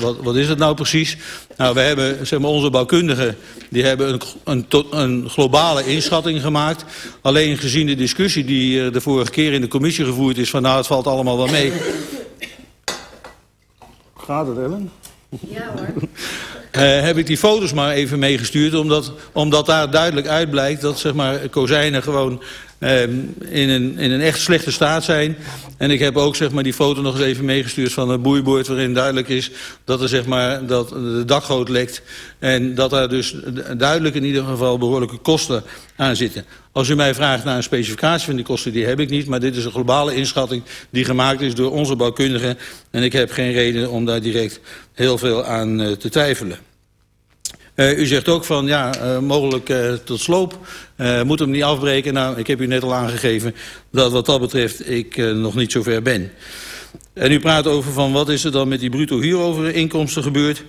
wat, wat is het nou precies? Nou, we hebben, zeg maar, onze bouwkundigen, die hebben een, een, een globale inschatting gemaakt. Alleen gezien de discussie die de vorige keer in de commissie gevoerd is, van nou, het valt allemaal wel mee. Gaat het, Ellen? Ja hoor. Uh, heb ik die foto's maar even meegestuurd. Omdat, omdat daar duidelijk uitblijkt dat zeg maar, kozijnen gewoon in, een, in een echt slechte staat zijn. En ik heb ook zeg maar, die foto nog eens even meegestuurd van een boeiboord... waarin duidelijk is dat, er, zeg maar, dat de dakgoot lekt. En dat daar dus duidelijk in ieder geval behoorlijke kosten aan zitten. Als u mij vraagt naar een specificatie van die kosten, die heb ik niet. Maar dit is een globale inschatting die gemaakt is door onze bouwkundigen. En ik heb geen reden om daar direct heel veel aan uh, te twijfelen. Uh, u zegt ook van, ja, uh, mogelijk uh, tot sloop. moet hem niet afbreken. Nou, ik heb u net al aangegeven dat wat dat betreft ik nog niet zo ver ben. En u praat over van, wat is er dan met die bruto huurovereenkomsten gebeurd?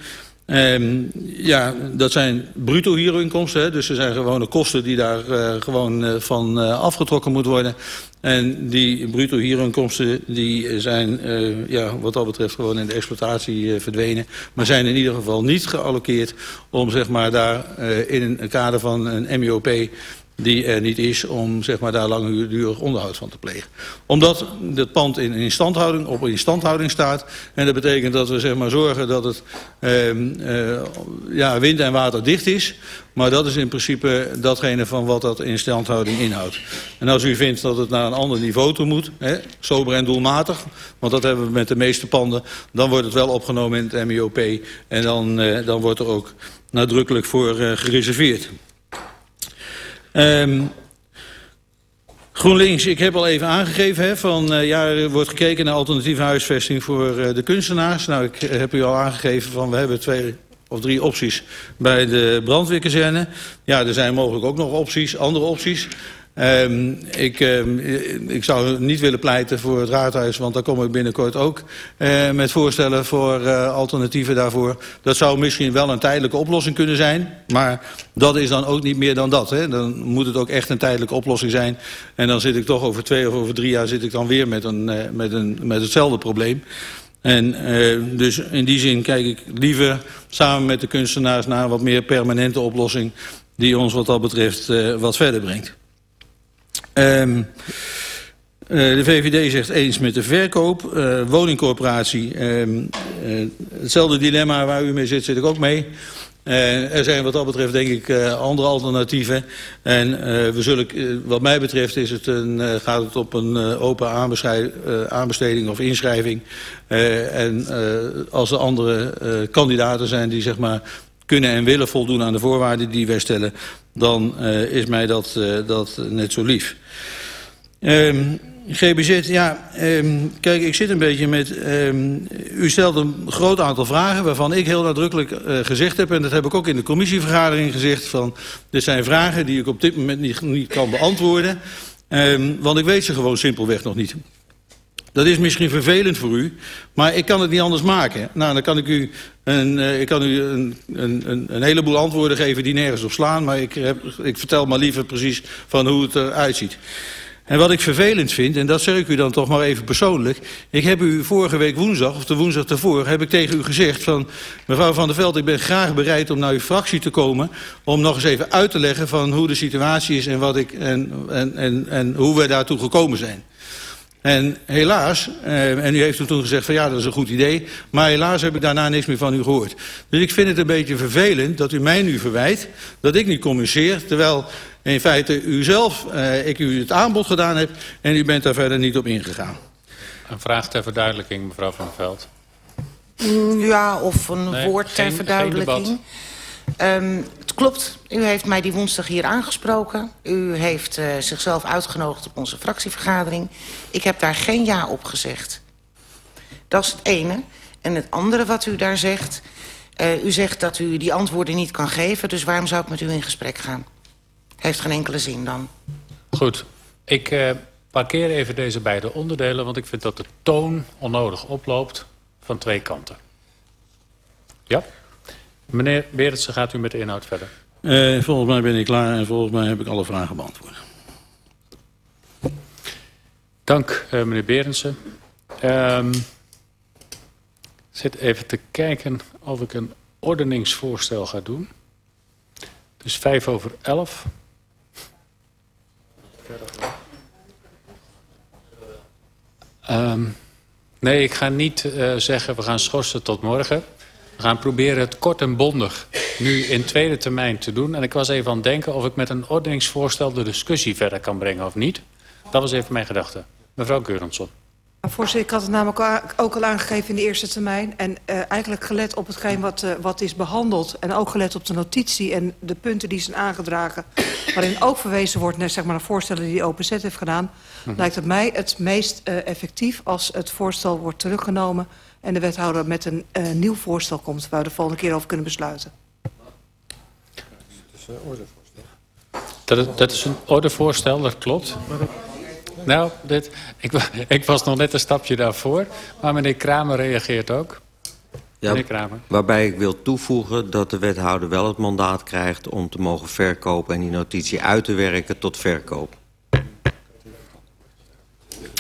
Um, ja, dat zijn bruto huurinkomsten. Dus er zijn gewone kosten die daar uh, gewoon uh, van uh, afgetrokken moeten worden. En die bruto huurinkomsten die zijn ja, wat dat betreft gewoon in de exploitatie verdwenen. Maar zijn in ieder geval niet geallockeerd om zeg maar, daar in een kader van een MIOP die er niet is om zeg maar, daar langdurig onderhoud van te plegen. Omdat het pand in instandhouding, op instandhouding staat. En dat betekent dat we zeg maar, zorgen dat het eh, eh, ja, wind en water dicht is. Maar dat is in principe datgene van wat dat instandhouding inhoudt. En als u vindt dat het naar een ander niveau toe moet, hè, sober en doelmatig... want dat hebben we met de meeste panden, dan wordt het wel opgenomen in het MIOP... en dan, eh, dan wordt er ook nadrukkelijk voor uh, gereserveerd. Um, GroenLinks, ik heb al even aangegeven hè, van uh, ja, er wordt gekeken naar alternatieve huisvesting voor uh, de kunstenaars. Nou, ik heb u al aangegeven van we hebben twee of drie opties bij de brandweerkazerne. Ja, er zijn mogelijk ook nog opties, andere opties. Um, ik, um, ik zou niet willen pleiten voor het raadhuis, want daar kom ik binnenkort ook uh, met voorstellen voor uh, alternatieven daarvoor. Dat zou misschien wel een tijdelijke oplossing kunnen zijn, maar dat is dan ook niet meer dan dat. Hè. Dan moet het ook echt een tijdelijke oplossing zijn. En dan zit ik toch over twee of over drie jaar zit ik dan weer met, een, uh, met, een, met hetzelfde probleem. En dus in die zin kijk ik liever samen met de kunstenaars naar een wat meer permanente oplossing die ons wat dat betreft wat verder brengt. Um, uh, de VVD zegt eens met de verkoop. Uh, woningcorporatie, uh, hetzelfde dilemma waar u mee zit, zit ik ook mee. er zijn wat dat betreft denk ik andere alternatieven. En we zullen, wat mij betreft is het een, gaat het op een open aanbesteding of inschrijving. en als er andere kandidaten zijn die zeg maar kunnen en willen voldoen aan de voorwaarden die wij stellen... dan uh, is mij dat, uh, dat net zo lief. Um, GBZ, ja, um, kijk, ik zit een beetje met... Um, u stelt een groot aantal vragen waarvan ik heel nadrukkelijk uh, gezegd heb... en dat heb ik ook in de commissievergadering gezegd... van dit zijn vragen die ik op dit moment niet, niet kan beantwoorden... Want ik weet ze gewoon simpelweg nog niet. Dat is misschien vervelend voor u, maar ik kan het niet anders maken. Nou, dan kan ik u een, uh, ik kan u een, een, een heleboel antwoorden geven die nergens op slaan... maar ik, ik vertel maar liever precies van hoe het eruit ziet. En wat ik vervelend vind, en dat zeg ik u dan toch maar even persoonlijk... ik heb u vorige week woensdag, of de woensdag daarvoor... heb ik tegen u gezegd van... mevrouw Van der Veld, ik ben graag bereid om naar uw fractie te komen... om nog eens even uit te leggen van hoe de situatie is... en, wat ik, en, en, en, en hoe we daartoe gekomen zijn. En helaas, eh, en u heeft toen gezegd van ja, dat is een goed idee... maar helaas heb ik daarna niks meer van u gehoord. Dus ik vind het een beetje vervelend dat u mij nu verwijt... dat ik niet communiceer, terwijl in feite u zelf, eh, ik u het aanbod gedaan heb... en u bent daar verder niet op ingegaan. Een vraag ter verduidelijking, mevrouw Van Veld. Ja, of een nee, woord ter geen, verduidelijking. Geen Um, het klopt, u heeft mij die woensdag hier aangesproken. U heeft uh, zichzelf uitgenodigd op onze fractievergadering. Ik heb daar geen ja op gezegd. Dat is het ene. En het andere wat u daar zegt... Uh, u zegt dat u die antwoorden niet kan geven... dus waarom zou ik met u in gesprek gaan? Heeft geen enkele zin dan. Goed. Ik uh, parkeer even deze beide onderdelen... want ik vind dat de toon onnodig oploopt van twee kanten. Ja? Meneer Berendsen, gaat u met de inhoud verder? Uh, volgens mij ben ik klaar en volgens mij heb ik alle vragen beantwoord. Dank, uh, meneer Berendsen. Um, zit even te kijken of ik een ordeningsvoorstel ga doen. Dus vijf over elf. Um, nee, ik ga niet uh, zeggen we gaan schorsen tot morgen. We gaan proberen het kort en bondig nu in tweede termijn te doen. En ik was even aan het denken of ik met een ordeningsvoorstel de discussie verder kan brengen of niet. Dat was even mijn gedachte. Mevrouw Keurensson. Voorzitter, ik had het namelijk ook al aangegeven in de eerste termijn. En uh, eigenlijk gelet op hetgeen wat, uh, wat is behandeld... en ook gelet op de notitie en de punten die zijn aangedragen... waarin ook verwezen wordt naar, zeg maar, naar voorstellen die OPZ heeft gedaan... Mm -hmm. lijkt het mij het meest uh, effectief als het voorstel wordt teruggenomen... en de wethouder met een nieuw voorstel komt... waar we de volgende keer over kunnen besluiten. Dat, dat is een ordevoorstel, dat klopt. Nou, dit, ik, ik, was nog net een stapje daarvoor. Maar meneer Kramer reageert ook. Ja, meneer Kramer. Waarbij ik wil toevoegen dat de wethouder wel het mandaat krijgt... om te mogen verkopen en die notitie uit te werken tot verkoop.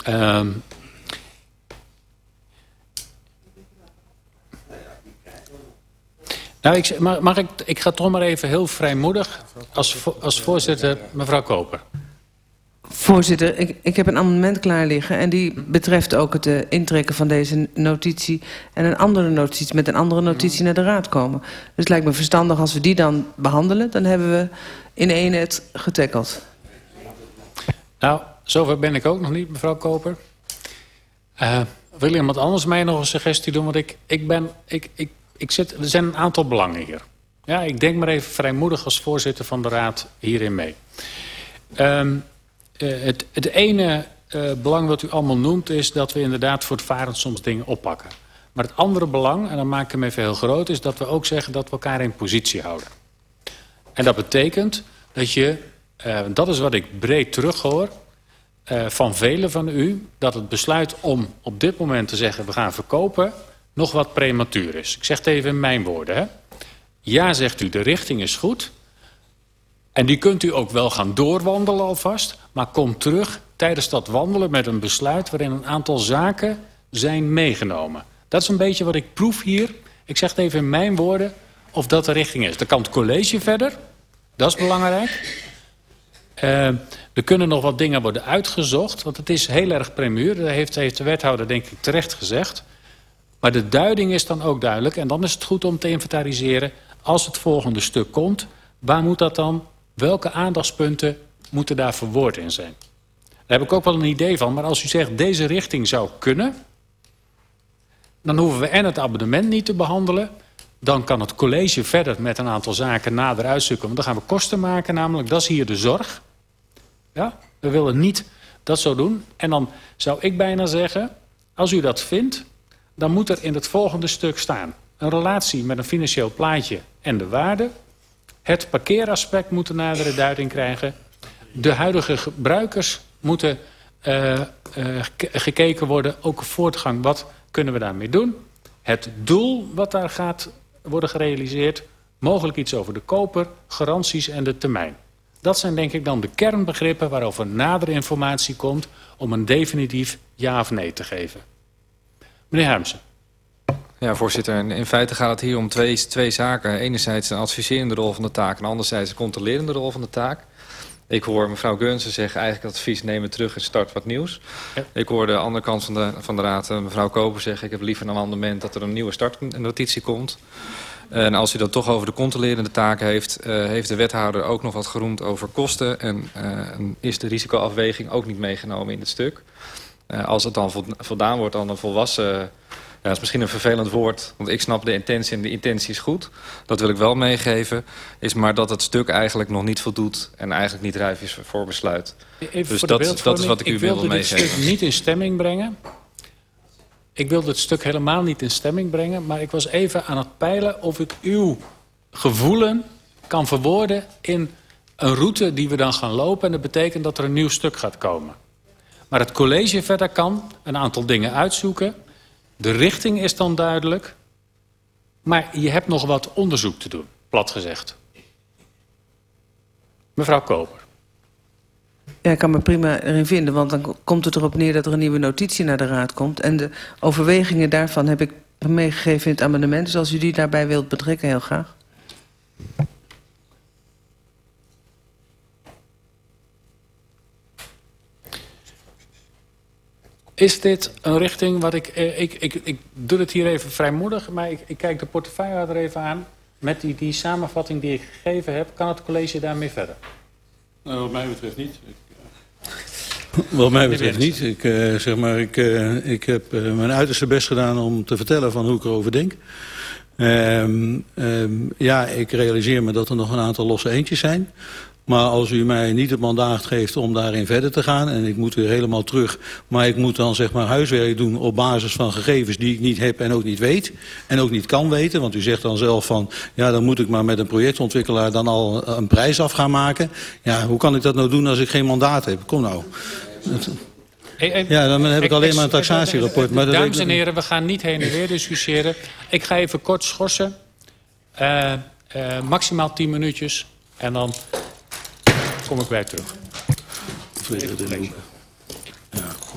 Um, nou, ik, mag, mag ik, ik ga toch maar even heel vrijmoedig als, als voorzitter mevrouw Koper. Voorzitter, ik, ik heb een amendement klaar liggen... en die betreft ook het uh, intrekken van deze notitie... en een andere notitie met een andere notitie naar de raad komen. Dus het lijkt me verstandig als we die dan behandelen... dan hebben we in één het getackeld. Nou, zover ben ik ook nog niet, mevrouw Koper. Uh, wil iemand anders mij nog een suggestie doen? Want ik, ik ben... Ik, ik, ik zit, er zijn een aantal belangen hier. Ja, ik denk maar even vrijmoedig als voorzitter van de raad hierin mee. Um, uh, het, het ene uh, belang wat u allemaal noemt... is dat we inderdaad voortvarend soms dingen oppakken. Maar het andere belang, en dan maak ik hem even heel groot... is dat we ook zeggen dat we elkaar in positie houden. En dat betekent dat je... Uh, dat is wat ik breed terughoor... Van velen van u... dat het besluit om op dit moment te zeggen... we gaan verkopen, nog wat prematuur is. Ik zeg het even in mijn woorden. Hè? Ja, zegt u, de richting is goed... En die kunt u ook wel gaan doorwandelen alvast. Maar kom terug tijdens dat wandelen met een besluit... waarin een aantal zaken zijn meegenomen. Dat is een beetje wat ik proef hier. Ik zeg het even in mijn woorden of dat de richting is. Dan kan het college verder. Dat is belangrijk. Uh, er kunnen nog wat dingen worden uitgezocht. Want het is heel erg premuur. Dat heeft, heeft de wethouder denk ik terecht gezegd. Maar de duiding is dan ook duidelijk. En dan is het goed om te inventariseren... als het volgende stuk komt... waar moet dat dan Welke aandachtspunten moeten daar verwoord in zijn? Daar heb ik ook wel een idee van. Maar als u zegt deze richting zou kunnen... dan hoeven we en het abonnement niet te behandelen... dan kan het college verder met een aantal zaken nader uitzoeken. Want dan gaan we kosten maken namelijk. Dat is hier de zorg. Ja? We willen niet dat zo doen. En dan zou ik bijna zeggen... als u dat vindt, dan moet er in het volgende stuk staan... een relatie met een financieel plaatje en de waarde... Het parkeeraspect moet een nadere duiding krijgen. De huidige gebruikers moeten uh, uh, gekeken worden, ook voortgang, wat kunnen we daarmee doen? Het doel wat daar gaat worden gerealiseerd, mogelijk iets over de koper, garanties en de termijn. Dat zijn denk ik dan de kernbegrippen waarover nadere informatie komt om een definitief ja of nee te geven. Meneer Hermsen. Ja, voorzitter. In feite gaat het hier om twee, twee zaken. Enerzijds een adviserende rol van de taak... en anderzijds een controlerende rol van de taak. Ik hoor mevrouw Geunsen zeggen eigenlijk advies nemen terug en start wat nieuws. Ja. Ik hoor de andere kant van de, van de raad eh, mevrouw Koper zeggen... ik heb liever een amendement dat er een nieuwe startnotitie komt. En als u dat toch over de controlerende taak heeft... Uh, heeft de wethouder ook nog wat geroemd over kosten... en uh, is de risicoafweging ook niet meegenomen in het stuk. Uh, als het dan voldaan wordt aan een volwassen ja, dat is misschien een vervelend woord, want ik snap de intentie en de intentie is goed. Dat wil ik wel meegeven, is maar dat het stuk eigenlijk nog niet voldoet... en eigenlijk niet rijp is voor besluit. Even dus dat, dat is wat ik, ik u wilde meegeven. Ik wilde dit stuk niet in stemming brengen. Ik wilde het stuk helemaal niet in stemming brengen... maar ik was even aan het peilen of ik uw gevoelen kan verwoorden... in een route die we dan gaan lopen... en dat betekent dat er een nieuw stuk gaat komen. Maar het college verder kan een aantal dingen uitzoeken... De richting is dan duidelijk. Maar je hebt nog wat onderzoek te doen, plat gezegd. Mevrouw Koper. Ja, ik kan me prima erin vinden, want dan komt het erop neer dat er een nieuwe notitie naar de raad komt. En de overwegingen daarvan heb ik meegegeven in het amendement. Dus als u die daarbij wilt betrekken, heel graag. Is dit een richting wat ik, eh, ik, ik... Ik doe het hier even vrijmoedig, maar ik, ik kijk de portefeuillehouder even aan. Met die, die samenvatting die ik gegeven heb, kan het college daarmee verder? Nou, wat mij betreft niet. Wat mij betreft niet. Ik, uh, zeg maar, ik, uh, ik heb uh, mijn uiterste best gedaan om te vertellen van hoe ik erover denk. Um, um, ja, ik realiseer me dat er nog een aantal losse eentjes zijn. Maar als u mij niet het mandaat geeft om daarin verder te gaan... en ik moet weer helemaal terug... maar ik moet dan zeg maar huiswerk doen op basis van gegevens... die ik niet heb en ook niet weet. En ook niet kan weten. Want u zegt dan zelf van... ja, dan moet ik maar met een projectontwikkelaar... dan al een prijs af gaan maken. Ja, hoe kan ik dat nou doen als ik geen mandaat heb? Kom nou. Ja, dan heb ik alleen maar een taxatierapport. Maar Dames en heren, we gaan niet heen en weer discussiëren. Ik ga even kort schorsen. Uh, uh, maximaal 10 minuutjes. En dan kom ik bij terug. Ja, Just stop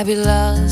I'd be lost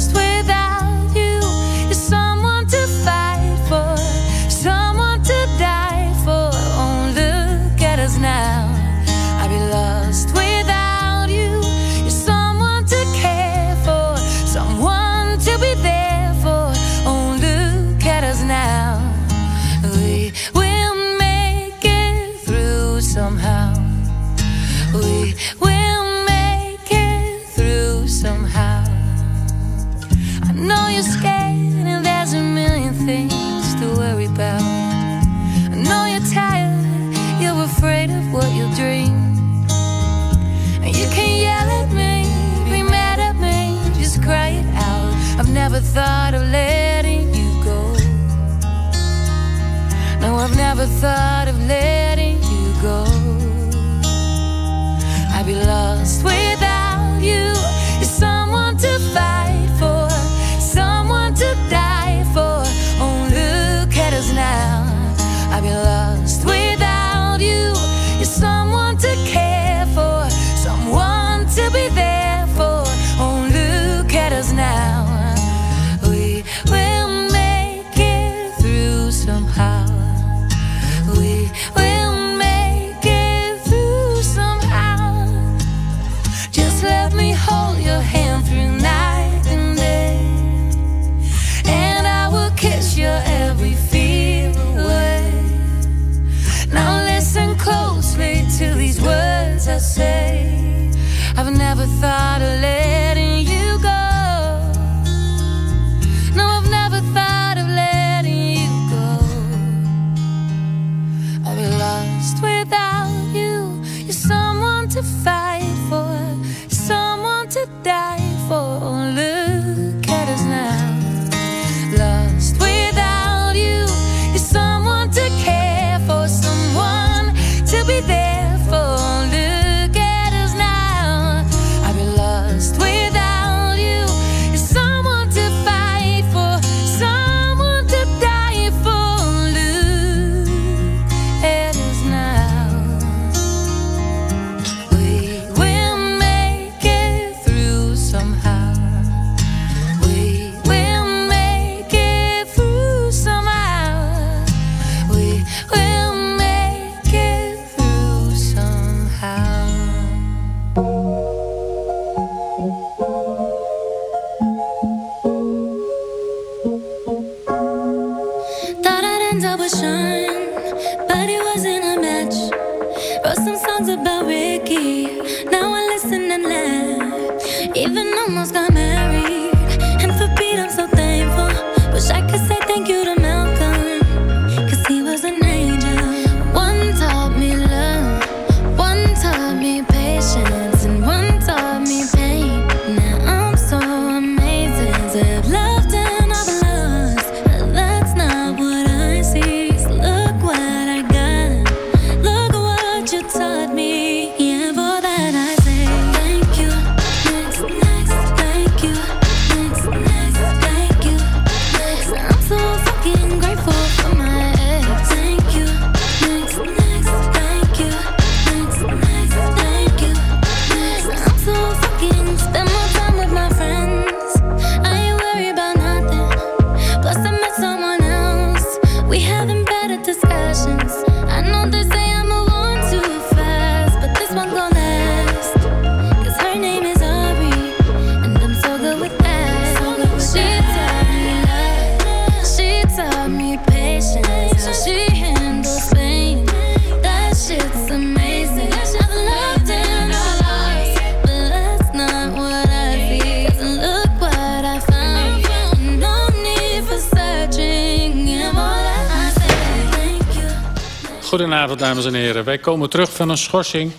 Goedenavond, dames en heren. Wij komen terug van een schorsing.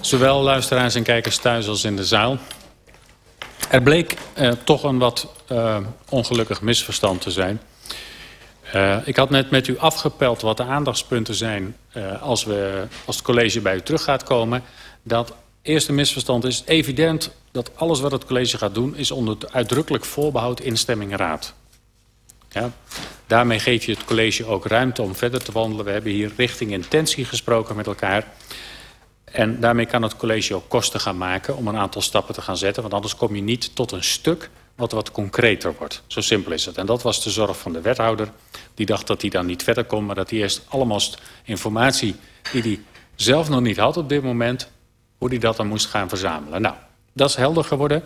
Zowel luisteraars en kijkers thuis als in de zaal. Er bleek eh, toch een wat eh, ongelukkig misverstand te zijn. Eh, ik had net met u afgepeld wat de aandachtspunten zijn... eh, als, we, als het college bij u terug gaat komen. Dat eerste misverstand is evident dat alles wat het college gaat doen... is onder het uitdrukkelijk voorbehoud instemming raad. Ja? Daarmee geef je het college ook ruimte om verder te wandelen. We hebben hier richting intentie gesproken met elkaar. En daarmee kan het college ook kosten gaan maken om een aantal stappen te gaan zetten. Want anders kom je niet tot een stuk wat wat concreter wordt. Zo simpel is het. En dat was de zorg van de wethouder. Die dacht dat hij dan niet verder kon, maar dat hij eerst allemaal informatie die hij zelf nog niet had op dit moment, hoe hij dat dan moest gaan verzamelen. Nou, dat is helder geworden.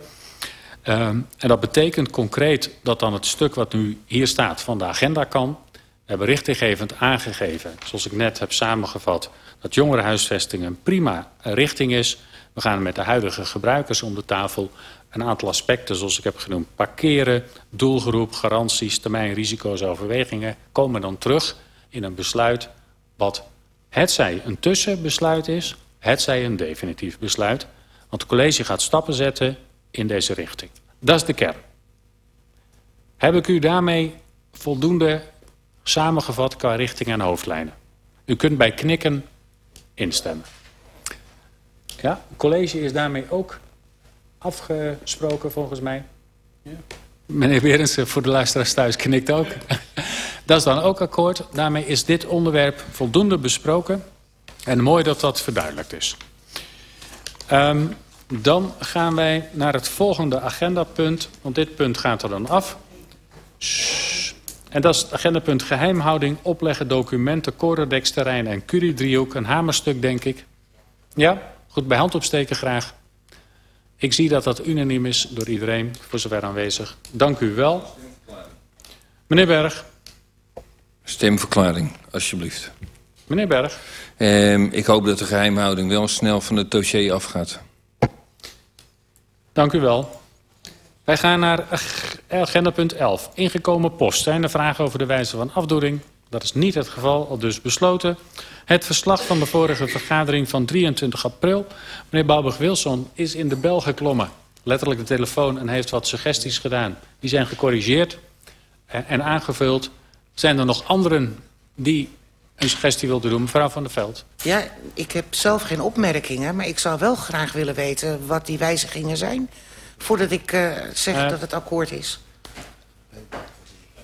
Um, en dat betekent concreet dat dan het stuk wat nu hier staat van de agenda kan. We hebben richtinggevend aangegeven, zoals ik net heb samengevat... dat jongerenhuisvesting een prima richting is. We gaan met de huidige gebruikers om de tafel een aantal aspecten... zoals ik heb genoemd, parkeren, doelgroep, garanties, termijn, risico's, overwegingen... komen dan terug in een besluit wat hetzij een tussenbesluit is... hetzij een definitief besluit. Want het college gaat stappen zetten in deze richting. Dat is de kern. Heb ik u daarmee voldoende samengevat qua richting en hoofdlijnen? U kunt bij knikken instemmen. Ja, het college is daarmee ook afgesproken volgens mij. Ja. Meneer Berendsen, voor de luisteraars thuis, knikt ook. dat is dan ook akkoord. Daarmee is dit onderwerp voldoende besproken. En mooi dat dat verduidelijkt is. Um, dan gaan wij naar het volgende agendapunt. Want dit punt gaat er dan af. En dat is het agendapunt geheimhouding, opleggen, documenten, Corodex-terrein en Curie-driehoek. Een hamerstuk, denk ik. Ja, goed, bij hand opsteken graag. Ik zie dat dat unaniem is door iedereen, voor zover aanwezig. Dank u wel. Meneer Berg. Stemverklaring, alsjeblieft. Meneer Berg. Eh, ik hoop dat de geheimhouding wel snel van het dossier afgaat. Dank u wel. Wij gaan naar agenda punt 11. Ingekomen post. Zijn er vragen over de wijze van afdoening? Dat is niet het geval, al dus besloten. Het verslag van de vorige vergadering van 23 april. Meneer Bouwberg-Wilson is in de bel geklommen. Letterlijk de telefoon en heeft wat suggesties gedaan. Die zijn gecorrigeerd en aangevuld. Zijn er nog anderen die een suggestie wilden doen? Mevrouw Van der Veld. Ja, ik heb zelf geen opmerkingen... maar ik zou wel graag willen weten wat die wijzigingen zijn... voordat ik uh, zeg uh, dat het akkoord is.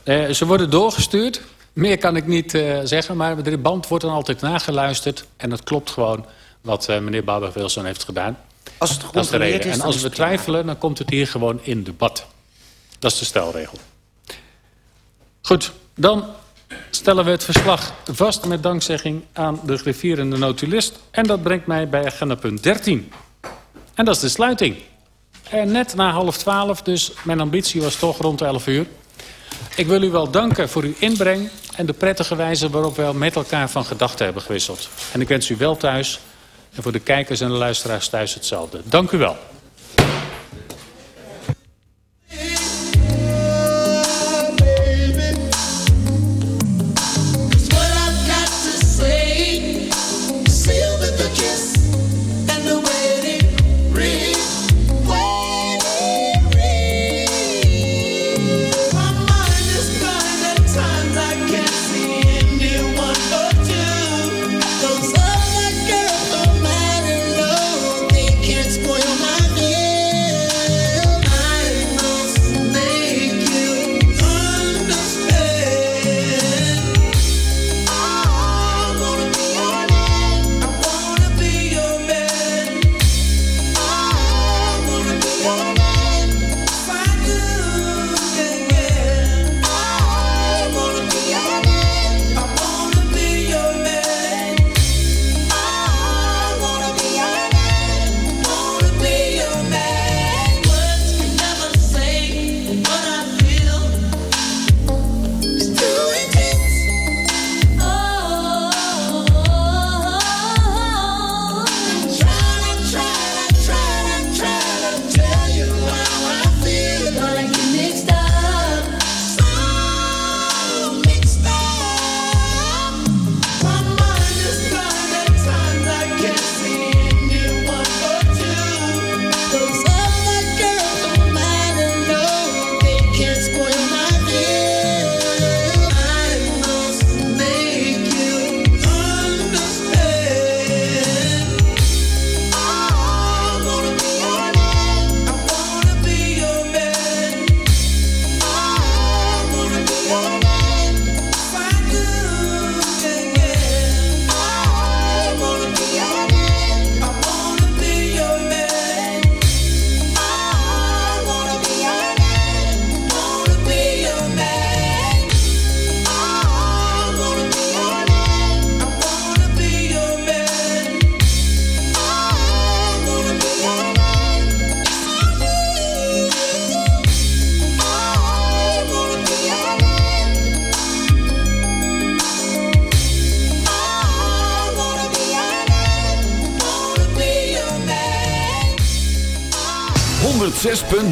Uh, ze worden doorgestuurd. Meer kan ik niet zeggen, maar de band wordt dan altijd nageluisterd. En het klopt gewoon wat meneer Barbara-Wilson heeft gedaan. Als het dat is de reden. Is, en als we twijfelen, dan komt het hier gewoon in debat. Dat is de stelregel. Goed, dan stellen we het verslag vast met dankzegging aan de grifierende notulist. En dat brengt mij bij agenda punt 13. En dat is de sluiting. En net na half twaalf, dus mijn ambitie was toch rond 11 uur. Ik wil u wel danken voor uw inbreng en de prettige wijze waarop we met elkaar van gedachten hebben gewisseld. En ik wens u wel thuis en voor de kijkers en de luisteraars thuis hetzelfde. Dank u wel.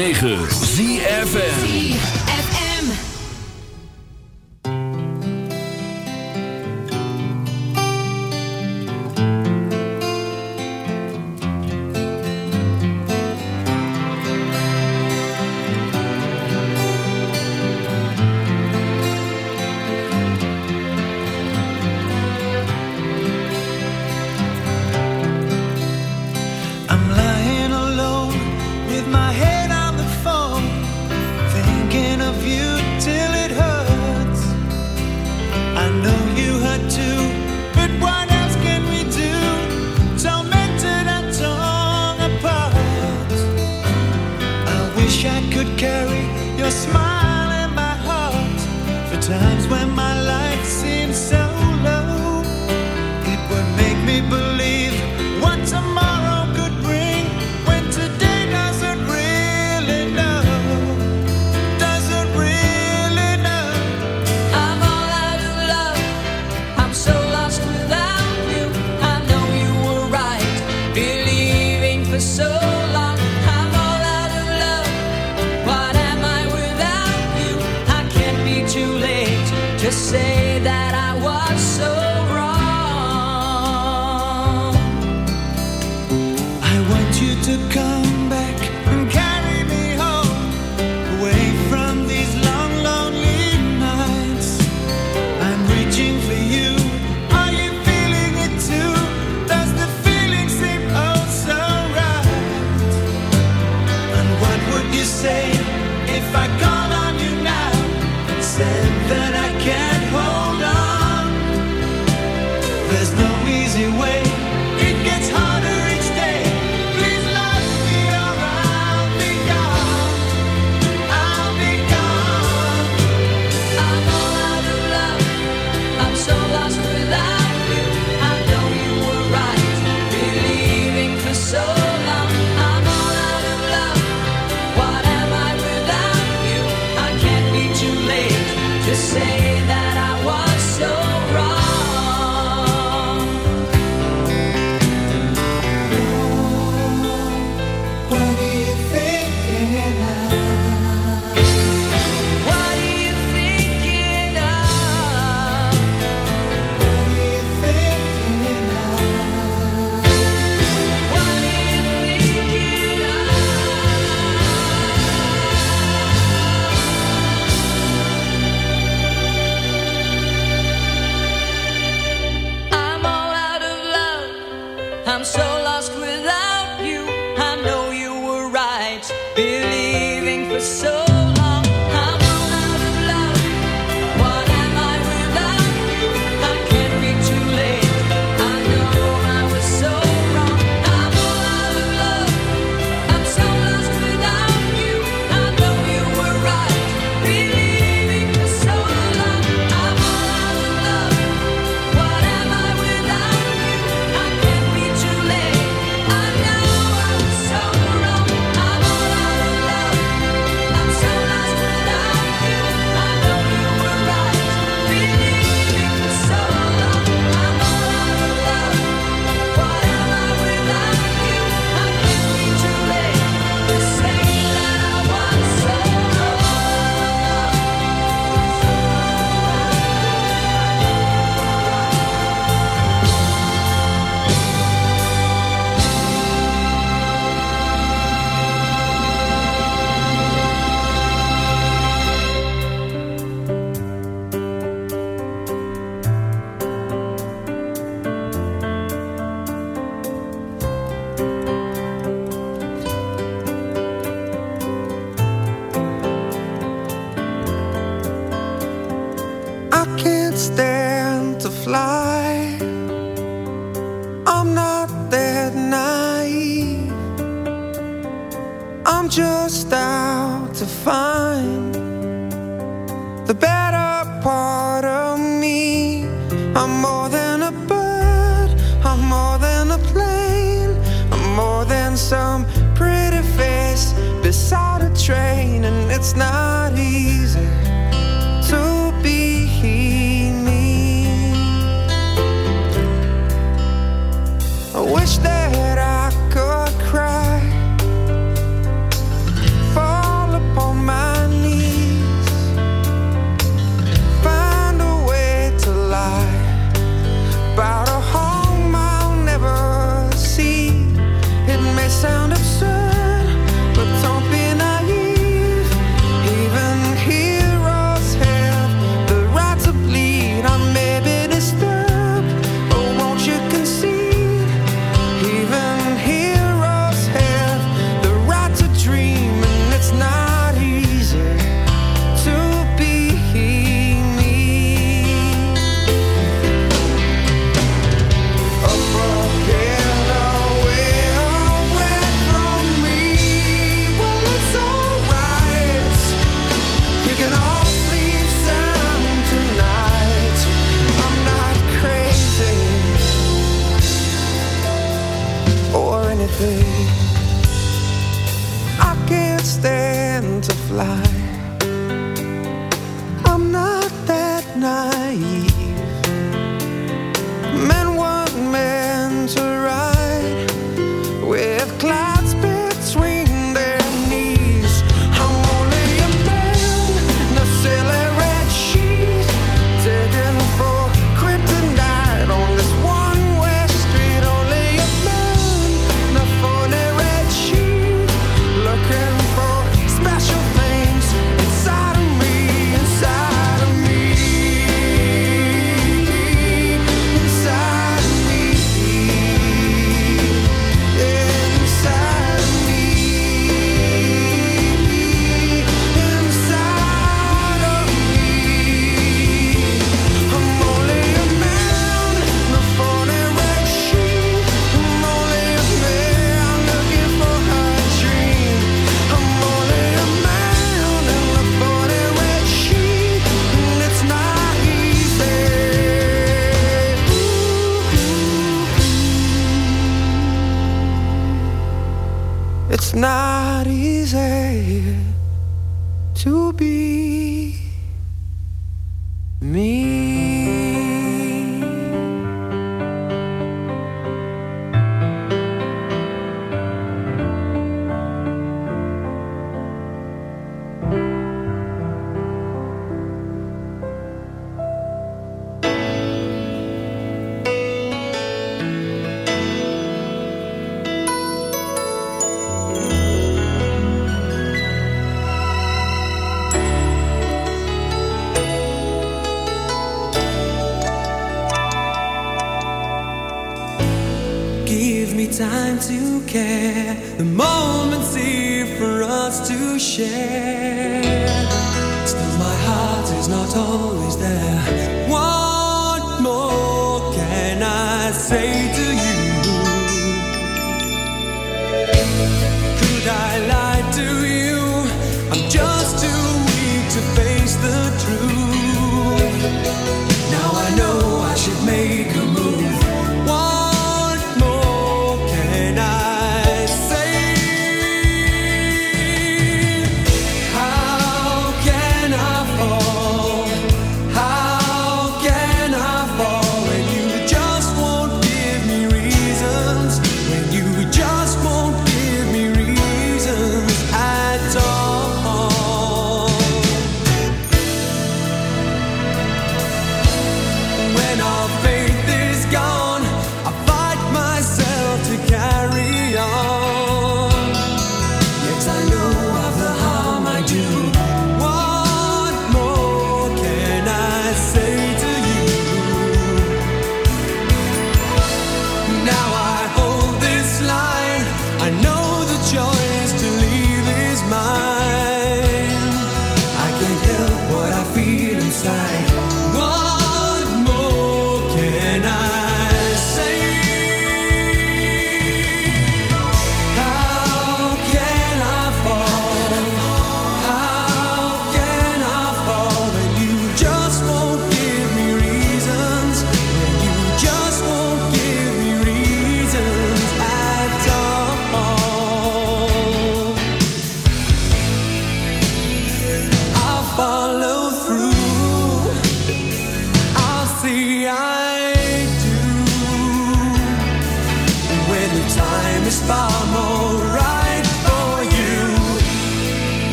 9.